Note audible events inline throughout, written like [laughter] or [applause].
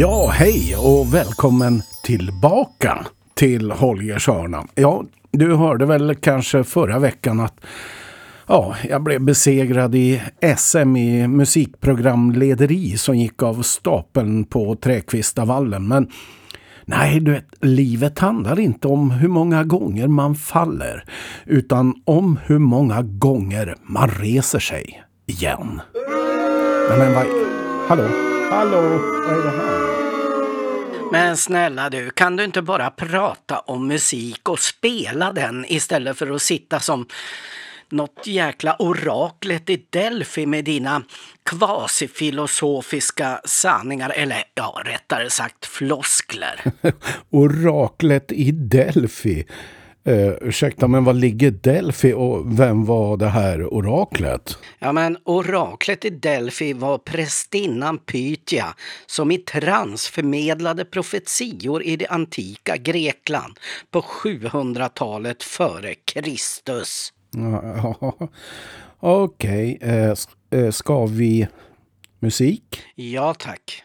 Ja, hej och välkommen tillbaka till Holgers hörna. Ja, du hörde väl kanske förra veckan att ja, jag blev besegrad i SM i musikprogramlederi som gick av stapeln på Träkvistavallen. Men nej, du vet, livet handlar inte om hur många gånger man faller utan om hur många gånger man reser sig igen. Men, men vad... Hallå? Hallå? Vad är det här? Men snälla du, kan du inte bara prata om musik och spela den istället för att sitta som något jäkla oraklet i Delphi med dina kvasifilosofiska sanningar, eller ja, rättare sagt floskler. [laughs] Oraklet i Delphi? Uh, ursäkta, men vad ligger Delphi och vem var det här oraklet? Ja, men oraklet i Delphi var prästinnan Pythia som i trans förmedlade profetior i det antika Grekland på 700-talet före Kristus. Ja, [laughs] Okej, okay. uh, uh, ska vi musik? Ja, tack.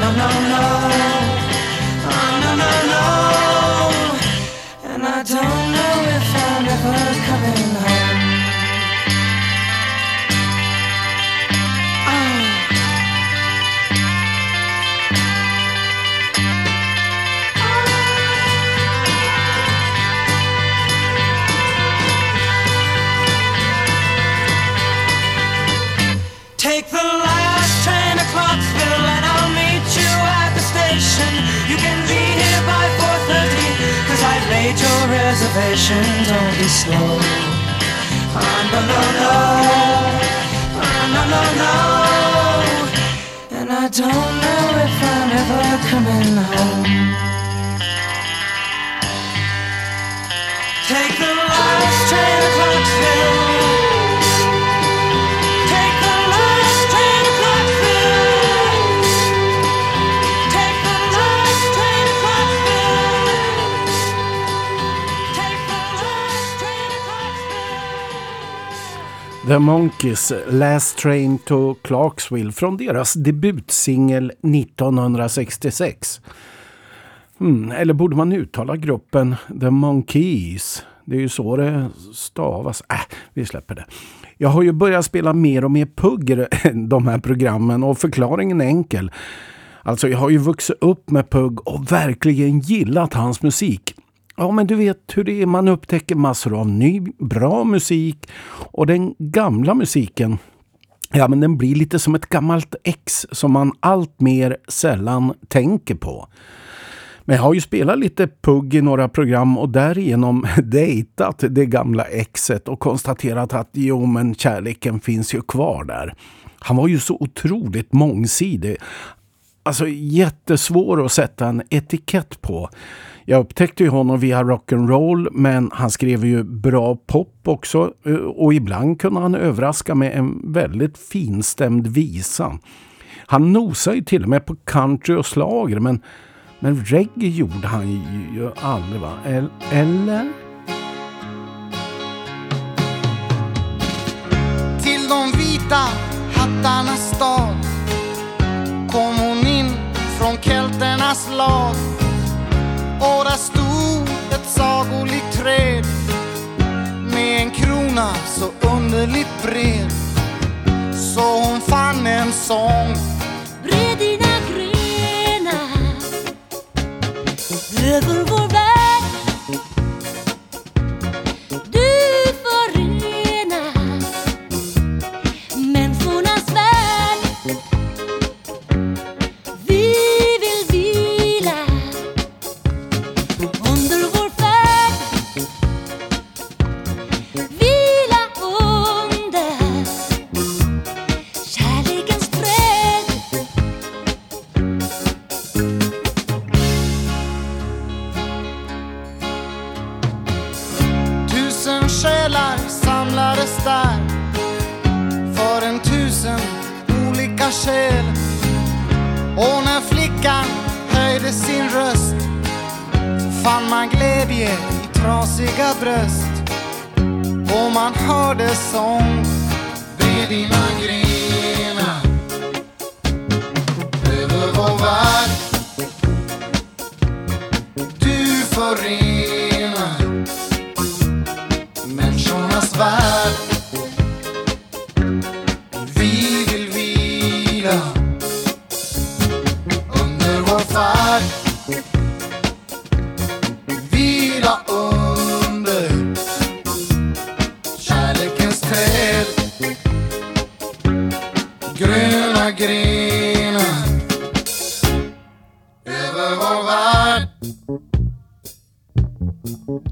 no, no, no. Oh, no, no, no. And I don't know if I'm ever coming home. Reservation. Don't be slow. Oh, no, no, no. Oh, no, no, no. And I don't The Monkees Last Train to Clarksville från deras debutsingel 1966. Mm, eller borde man uttala gruppen The Monkees? Det är ju så det stavas. Äh, vi släpper det. Jag har ju börjat spela mer och mer pugg [laughs] de här programmen och förklaringen är enkel. Alltså jag har ju vuxit upp med Pugg och verkligen gillat hans musik. Ja, men du vet hur det är. Man upptäcker massor av ny, bra musik och den gamla musiken Ja, men den blir lite som ett gammalt ex som man allt mer sällan tänker på. Men jag har ju spelat lite pugg i några program och därigenom [laughs] dejtat det gamla exet och konstaterat att jo men kärleken finns ju kvar där. Han var ju så otroligt mångsidig. Alltså jättesvår att sätta en etikett på. Jag upptäckte ju honom via rock'n'roll men han skrev ju bra pop också eh, och ibland kunde han överraska med en väldigt finstämd visa. Han nosade ju till och med på country och slager men, men reggae gjorde han ju, aldrig va? Eller? Till de vita hattarnas stad kom hon in från kelternas lag och där stod ett sagolikt träd med en krona så underligt bred. Så hon fann en sång.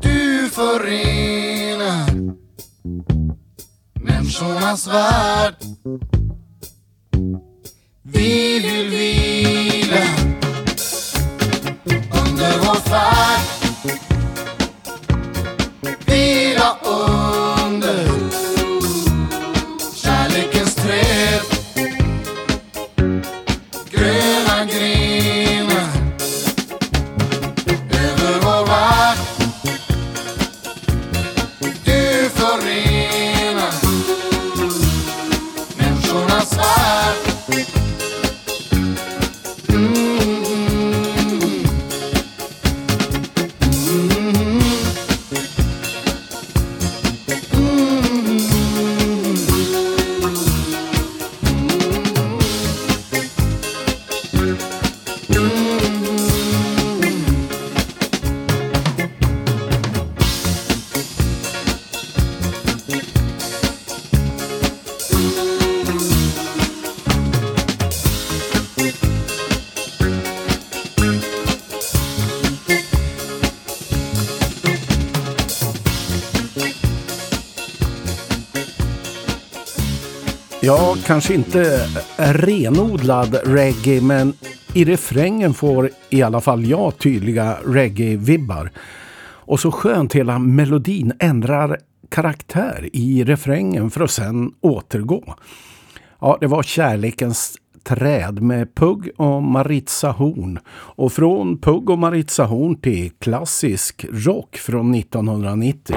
Du förenar människornas värld. Vi vill vila under vår färd. Kanske inte renodlad reggae men i refrängen får i alla fall jag tydliga reggae-vibbar. Och så skönt hela melodin ändrar karaktär i refrängen för att sen återgå. Ja, det var kärlekens träd med Pugg och Maritza Horn. Och från Pugg och Maritza Horn till klassisk rock från 1990.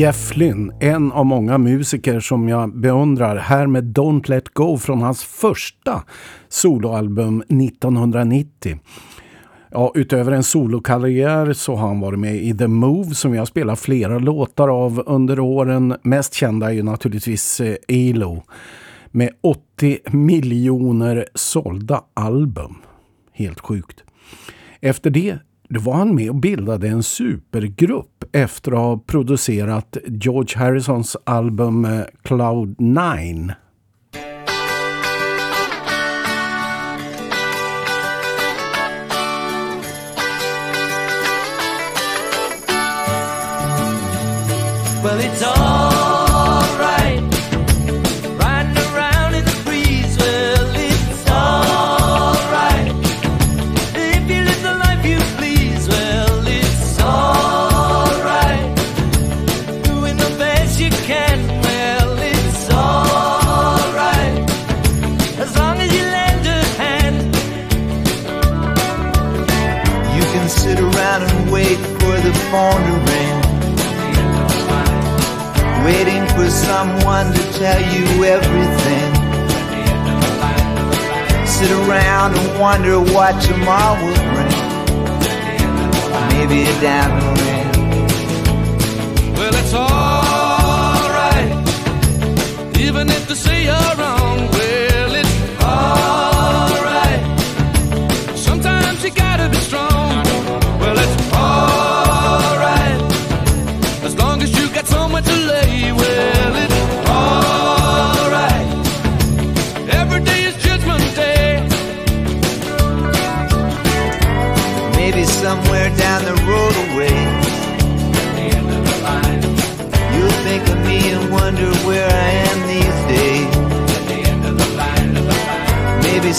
Jeff Lynne, en av många musiker som jag beundrar, här med Don't Let Go från hans första soloalbum 1990. Ja, utöver en solokarriär så har han varit med i The Move som jag spelar flera låtar av under åren. Mest kända är ju naturligtvis eh, ELO med 80 miljoner sålda album. Helt sjukt. Efter det då var han med och bildade en supergrupp efter att ha producerat George Harrisons album eh, Cloud Nine- tell you everything. Sit around and wonder what tomorrow will bring. Maybe a diamond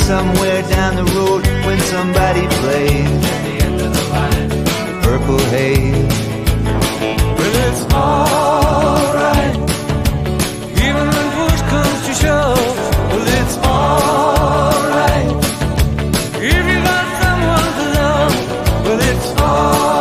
somewhere down the road when somebody played the end of the line, the purple haze. Well, it's alright, even when push comes to shove. Well, it's alright if you got someone to love. Well, it's alright.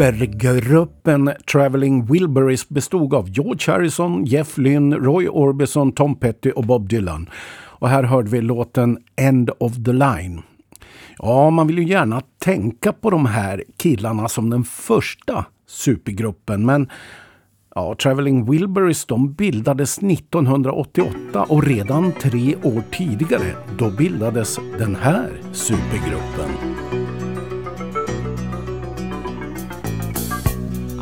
Supergruppen Traveling Wilburys bestod av George Harrison, Jeff Lynne, Roy Orbison, Tom Petty och Bob Dylan. Och här hörde vi låten End of the Line. Ja, man vill ju gärna tänka på de här killarna som den första supergruppen, men ja, Traveling Wilburys de bildades 1988 och redan tre år tidigare då bildades den här supergruppen.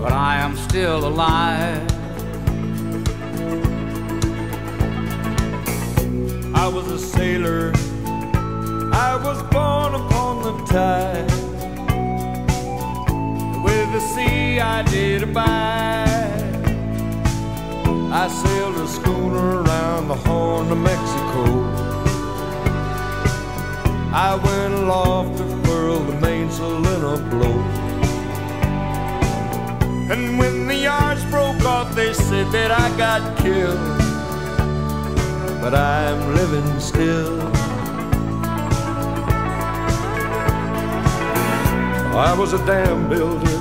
but I am still alive. I was a sailor, I was born upon the tide. With the sea I did abide. I sailed a schooner around the Horn of Mexico. I went aloft to furl the mainsail in a blow. And when the yards broke off, they said that I got killed. But I'm living still. I was a dam builder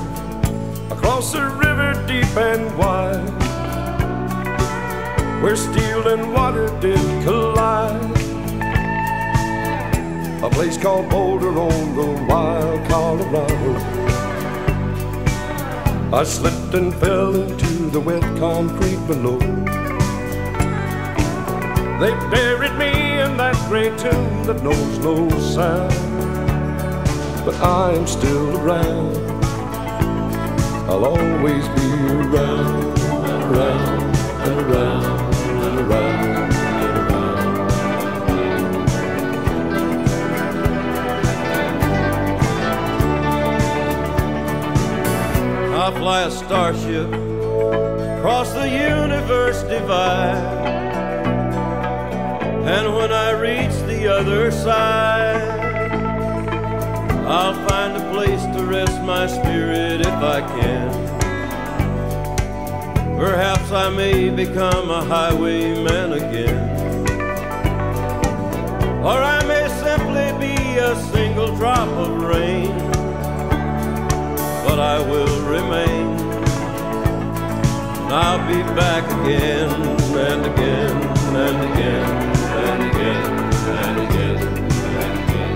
across a river deep and wide, where steel and water did collide. A place called Boulder on the wild Colorado. I slipped and fell into the wet concrete below. They buried me in that great tomb that knows no sound. But I am still around. I'll always be around around around I fly a starship across the universe divide. And when I reach the other side, I'll find a place to rest my spirit if I can. Perhaps I may become a highwayman again. Or I may simply be a single drop of rain but I will remain. And I'll be back again and again and again and again and again and again.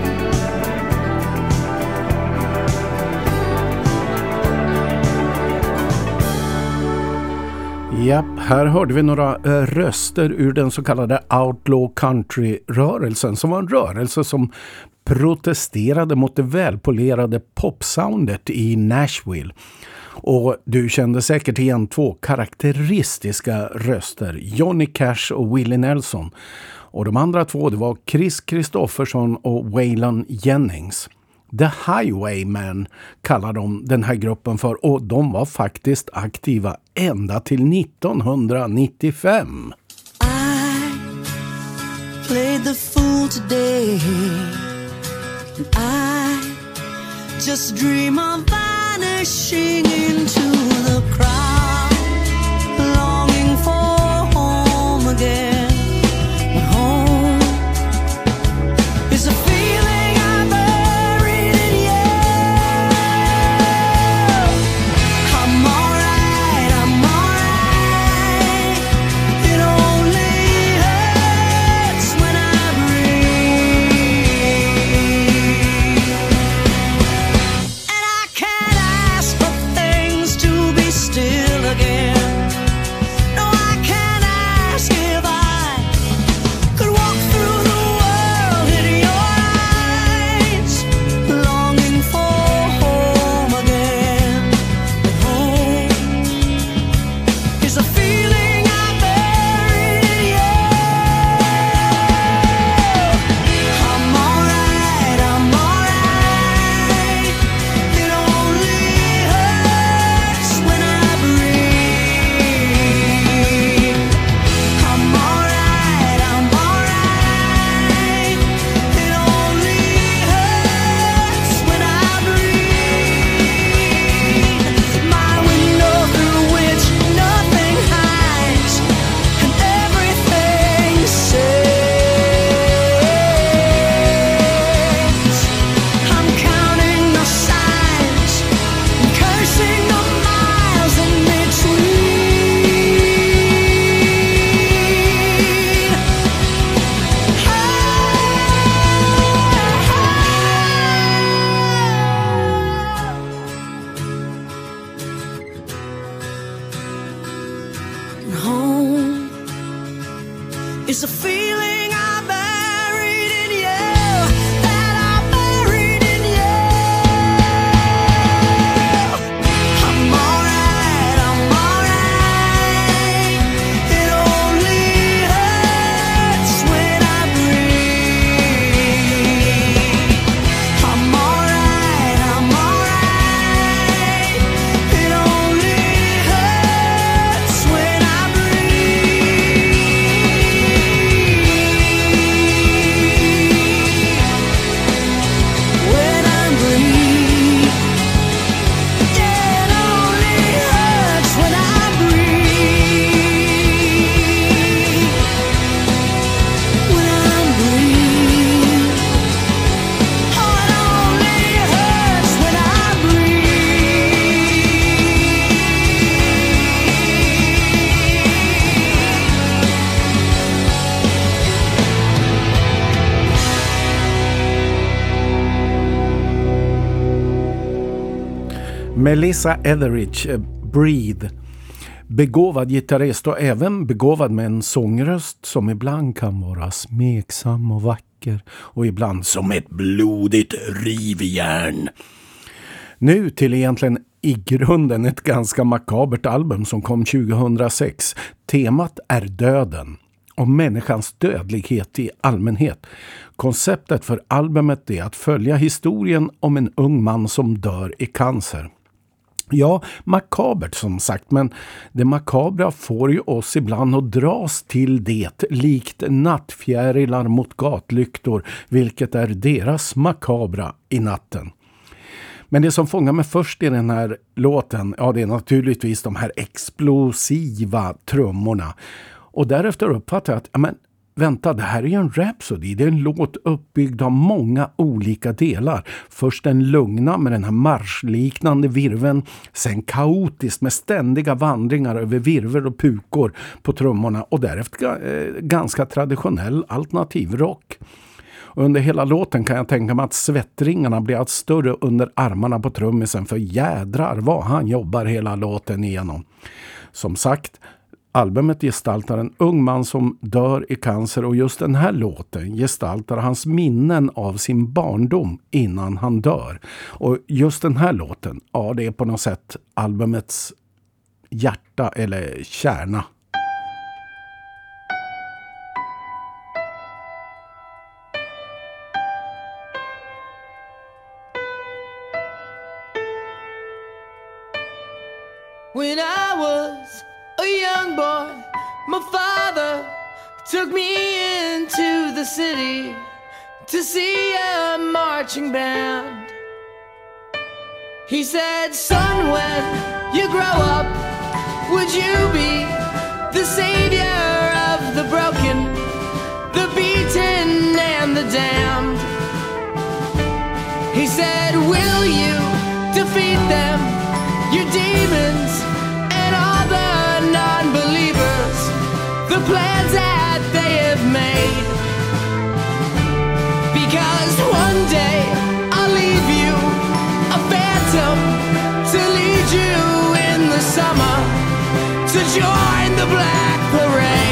Japp, här hörde vi några eh, röster ur den så kallade Outlaw Country-rörelsen som var en rörelse som protesterade mot det välpolerade popsoundet i Nashville. Och du kände säkert igen två karaktäristiska röster, Johnny Cash och Willie Nelson. Och de andra två det var Chris Christofferson och Waylon Jennings. The Highwaymen kallar de den här gruppen för och de var faktiskt aktiva ända till 1995. I played the fool today. And I just dream of vanishing into the crowd, Eh, Melissa Etheridge, eh, Breathe. Begåvad gitarrist och även begåvad med en sångröst som ibland kan vara smeksam och vacker och ibland som ett blodigt rivjärn. Nu till egentligen i grunden ett ganska makabert album som kom 2006. Temat är döden och människans dödlighet i allmänhet. Konceptet för albumet är att följa historien om en ung man som dör i cancer. Ja, makabert som sagt, men det makabra får ju oss ibland att dras till det likt nattfjärilar mot gatlyktor, vilket är deras makabra i natten. Men det som fångar mig först i den här låten, ja det är naturligtvis de här explosiva trummorna. Och därefter uppfattar jag att, ja men vänta, det här är ju en Rhapsody. Det är en låt uppbyggd av många olika delar. Först den lugna med den här marschliknande virven. Sen kaotiskt med ständiga vandringar över virver och pukor på trummorna. Och därefter eh, ganska traditionell alternativrock. Under hela låten kan jag tänka mig att svettringarna blir allt större under armarna på trummisen för jädrar vad han jobbar hela låten igenom. Som sagt, Albumet gestaltar en ung man som dör i cancer och just den här låten gestaltar hans minnen av sin barndom innan han dör. Och just den här låten, ja det är på något sätt albumets hjärta eller kärna. When I my father took me into the city to see a marching band. He said, Son, when you grow up, would you be the savior of the broken, the beaten, and the damned? He said, Will you defeat them, your demons, plans that they have made? Because one day I'll leave you a phantom to lead you in the summer to join the black parade.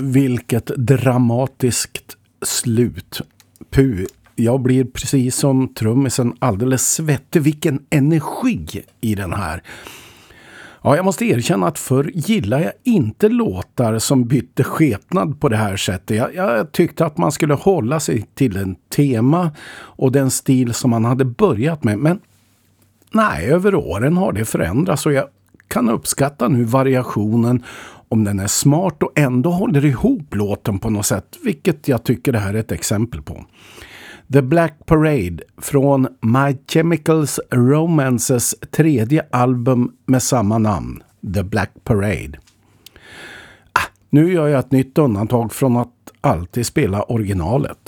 Vilket dramatiskt slut. Puh, jag blir precis som trummisen alldeles svettig. Vilken energi i den här. Ja, jag måste erkänna att förr gillar jag inte låtar som bytte skepnad på det här sättet. Jag, jag tyckte att man skulle hålla sig till en tema och den stil som man hade börjat med. Men nej, över åren har det förändrats och jag kan uppskatta nu variationen om den är smart och ändå håller ihop låten på något sätt, vilket jag tycker det här är ett exempel på. The Black Parade från My Chemicals Romances tredje album med samma namn, The Black Parade. Ah, nu gör jag ett nytt undantag från att alltid spela originalet.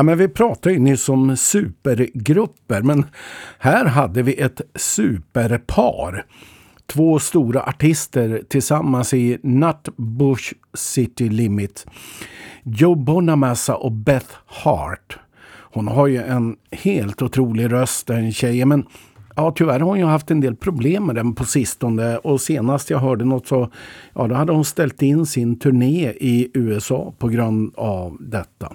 Ja, men vi pratade ju nyss om supergrupper, men här hade vi ett superpar. Två stora artister tillsammans i Nutbush City Limit. Joe Bonamassa och Beth Hart. Hon har ju en helt otrolig röst, den tjejen, men ja, tyvärr har hon ju haft en del problem med den på sistone och senast jag hörde något så ja, då hade hon ställt in sin turné i USA på grund av detta.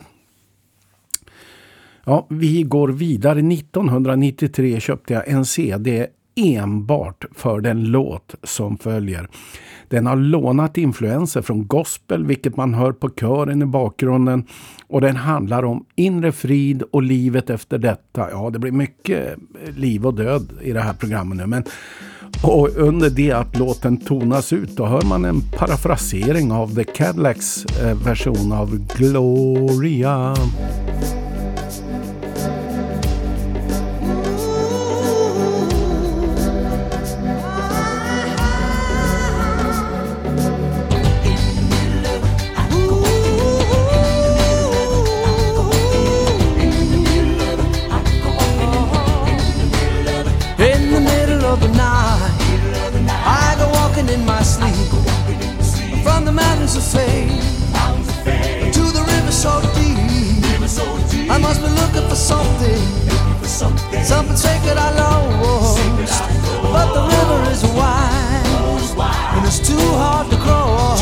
Ja, vi går vidare. 1993 köpte jag en CD enbart för den låt som följer. Den har lånat influenser från gospel, vilket man hör på kören i bakgrunden. Och den handlar om inre frid och livet efter detta. Ja, det blir mycket eh, liv och död i det här programmet nu. Men och under det att låten tonas ut då hör man en parafrasering av The Cadillacs eh, version av Gloria. Something sacred I lost. But the river is wide and it's too hard to cross.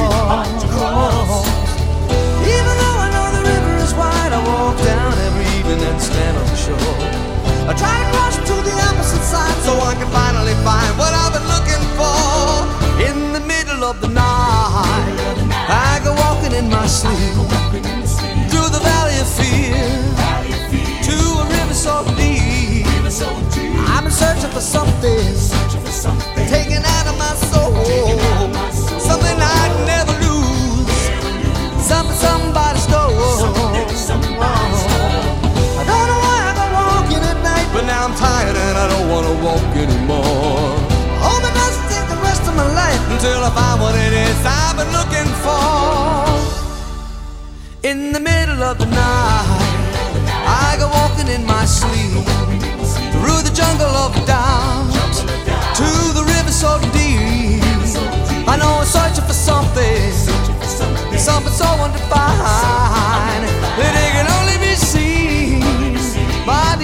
Even though I know the river is wide, I walk down every evening and stand on the shore. I try to cross to the opposite side so I can finally find what I've been looking for. In the middle of the night, I go walking in my sleep I'm searching for something taken out of my soul, something I'd never lose, something somebody stole. I don't know why I go walking at night, but now I'm tired and I don't wanna walk anymore. The rest of my life until I find what it is I've been looking for. In the middle of the night, I go walking in my sleep jungle of doubt. To the river so deep. I know I'm searching for something, something so undefined. That it can only be seen by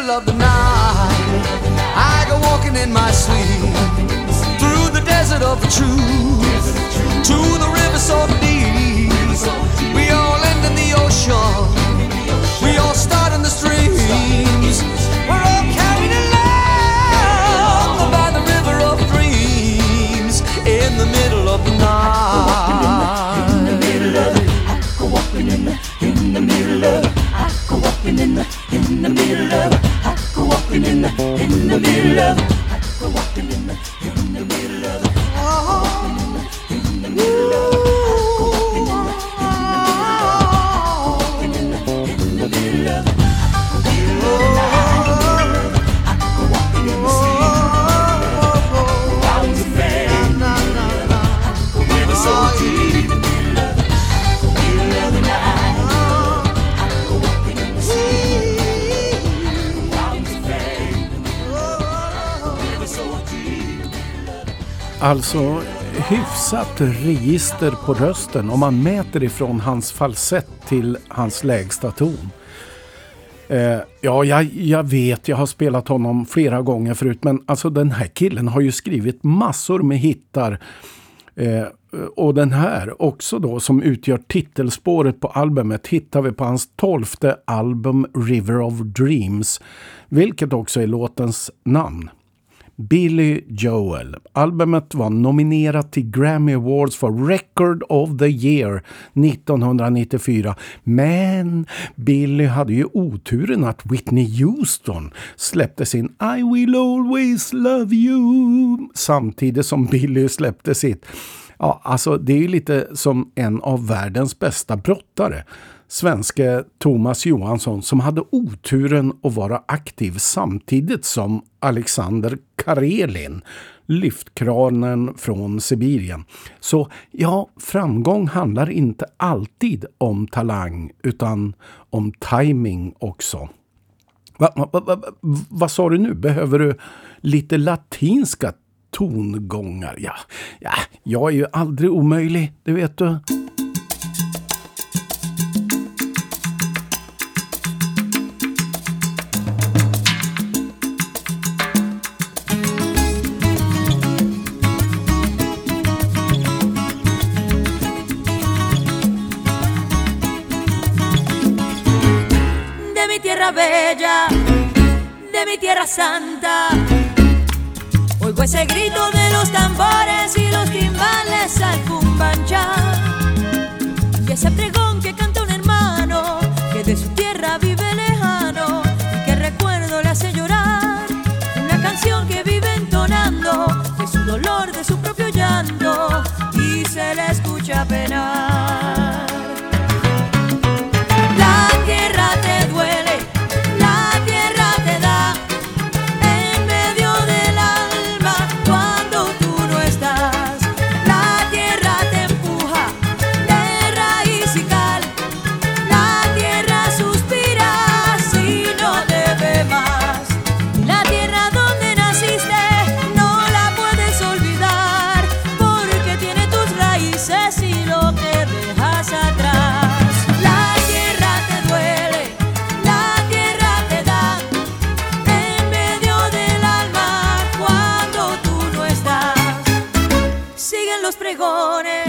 middle of the night, I go walking in my sleep through the desert of the truth to the river so deep. We all end in the ocean. Walking in the, in the middle of go walking in the Alltså hyfsat register på rösten om man mäter ifrån hans falsett till hans lägsta ton. Eh, ja, jag, jag vet, jag har spelat honom flera gånger förut, men alltså den här killen har ju skrivit massor med hittar. Eh, och den här också då som utgör titelspåret på albumet hittar vi på hans tolfte album River of Dreams, vilket också är låtens namn. Billy Joel. Albumet var nominerat till Grammy Awards för Record of the Year 1994. Men Billy hade ju oturen att Whitney Houston släppte sin I will always love you samtidigt som Billy släppte sitt. Ja, alltså det är ju lite som en av världens bästa brottare svenske Thomas Johansson som hade oturen att vara aktiv samtidigt som Alexander Karelin lyftkranen från Sibirien. Så ja, framgång handlar inte alltid om talang utan om timing också. Va, va, va, va, vad sa du nu? Behöver du lite latinska tongångar? Ja, ja, jag är ju aldrig omöjlig, det vet du. De mi tierra santa. Oigo ese grito de los tambores y los timbales al cumbancha. Y ese pregón que canta un hermano que de su tierra vive lejano y que recuerdo le hace llorar. Una canción que vive entonando de su dolor, de su propio llanto y se le escucha penar. Pregones,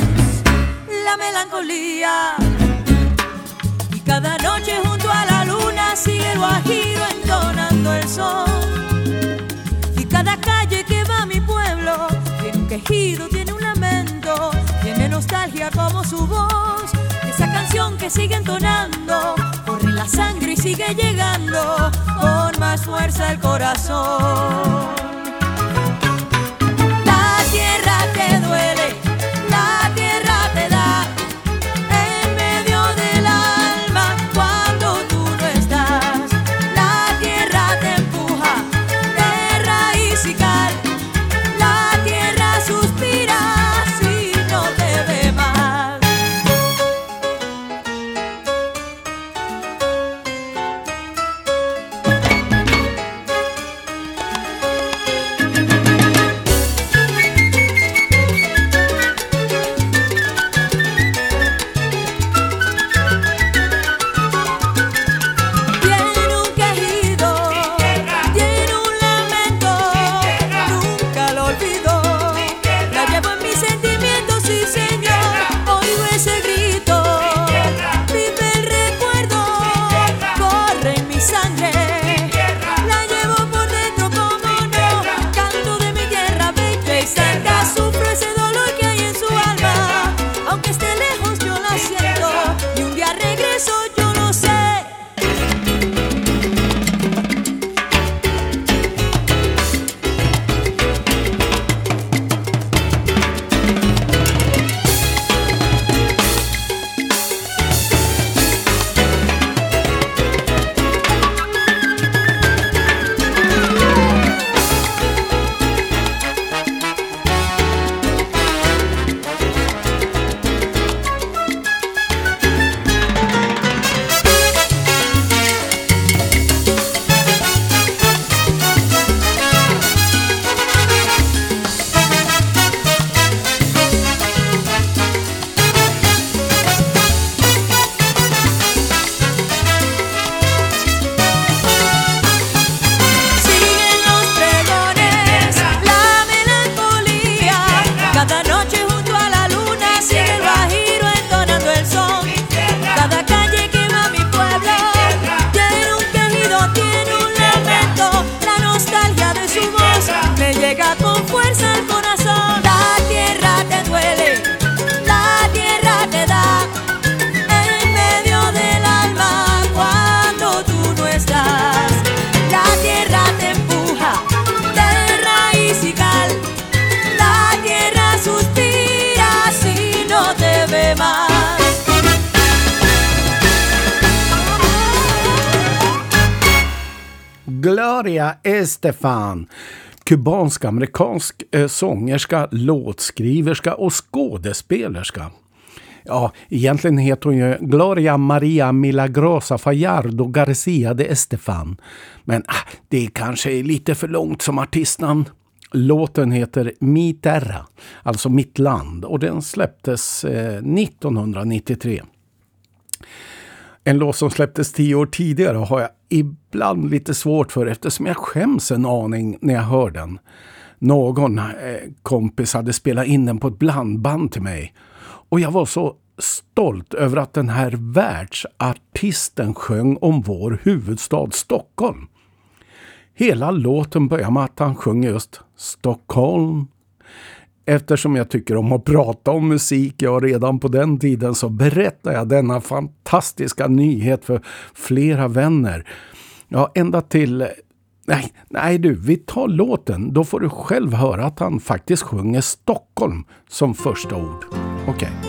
la melancolía. Y cada noche junto a la luna sigue el guajiro entonando el sol. Y cada calle que va a mi pueblo tiene un quejido, tiene un lamento, tiene nostalgia como su voz. Esa canción que sigue entonando, corre la sangre y sigue llegando con más fuerza el corazón. Stefan. Kubansk-amerikansk eh, sångerska, låtskriverska och skådespelerska. Ja, egentligen heter hon ju Gloria Maria Milagrosa Fajardo Garcia de Estefan. Men ah, det kanske är lite för långt som artistnamn. Låten heter Mi Terra, alltså Mitt land och den släpptes eh, 1993. En låt som släpptes tio år tidigare har jag ibland lite svårt för eftersom jag skäms en aning när jag hör den. Någon eh, kompis hade spelat in den på ett blandband till mig och jag var så stolt över att den här världsartisten sjöng om vår huvudstad Stockholm. Hela låten börjar med att han sjunger just Stockholm. Eftersom jag tycker om att prata om musik, ja redan på den tiden så berättar jag denna fantastiska nyhet för flera vänner. Ja, ända till... Nej, nej du, vi tar låten. Då får du själv höra att han faktiskt sjunger Stockholm som första ord. Okej. Okay.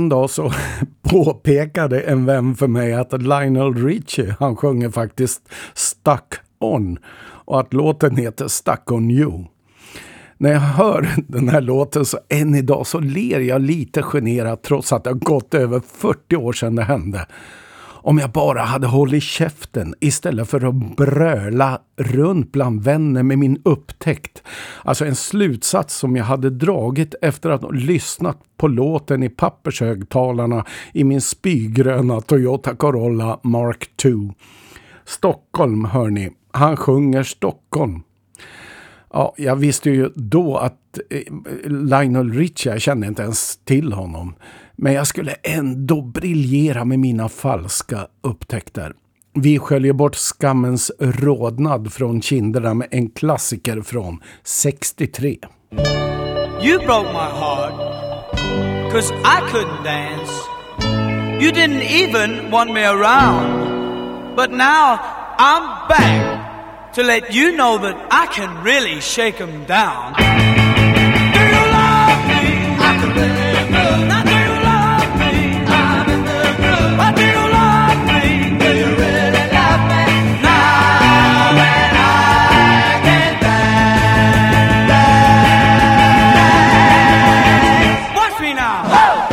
En dag så [laughs] påpekade en vän för mig att Lionel Richie, han sjunger faktiskt Stuck On och att låten heter Stuck On You. När jag hör [laughs] den här låten så än idag så ler jag lite generat trots att det har gått över 40 år sedan det hände. Om jag bara hade hållit käften istället för att bröla runt bland vänner med min upptäckt. Alltså en slutsats som jag hade dragit efter att ha lyssnat på låten i pappershögtalarna i min spygröna Toyota Corolla Mark II. Stockholm hörni, han sjunger Stockholm. Ja, jag visste ju då att eh, Lionel Richie, jag kände inte ens till honom. Men jag skulle ändå briljera med mina falska upptäckter. Vi sköljer bort skammens rodnad från kinderna med en klassiker från 63. You broke my heart Cause I couldn't dance You didn't even want me around But now I'm back To let you know that I can really shake them down Do you love me? I can really Ho!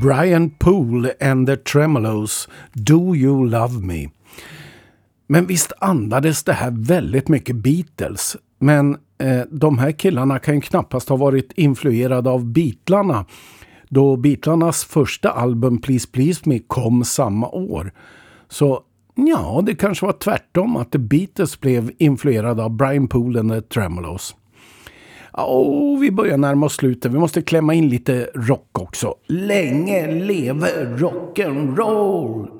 Brian Poole and the Tremolos, Do You Love Me. Men visst andades det här väldigt mycket Beatles. Men eh, de här killarna kan ju knappast ha varit influerade av Beatlarna. Då Beatlarnas första album Please Please Me kom samma år. Så ja, det kanske var tvärtom att The Beatles blev influerade av Brian Poole and the Tremolos. Oh, vi börjar närma oss slutet. Vi måste klämma in lite rock också. Länge leve rock'n'roll!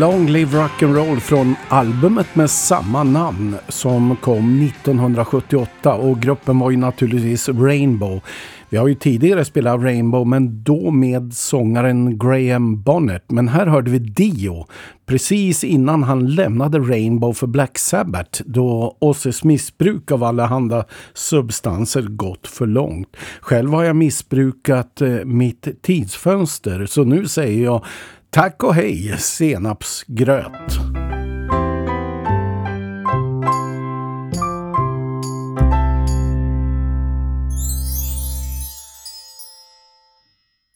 Long Live Rock'n'Roll från albumet med samma namn som kom 1978 och gruppen var ju naturligtvis Rainbow. Vi har ju tidigare spelat Rainbow men då med sångaren Graham Bonnet. Men här hörde vi Dio precis innan han lämnade Rainbow för Black Sabbath då Osses missbruk av allehanda substanser gått för långt. Själv har jag missbrukat eh, mitt tidsfönster så nu säger jag tack och hej senapsgröt.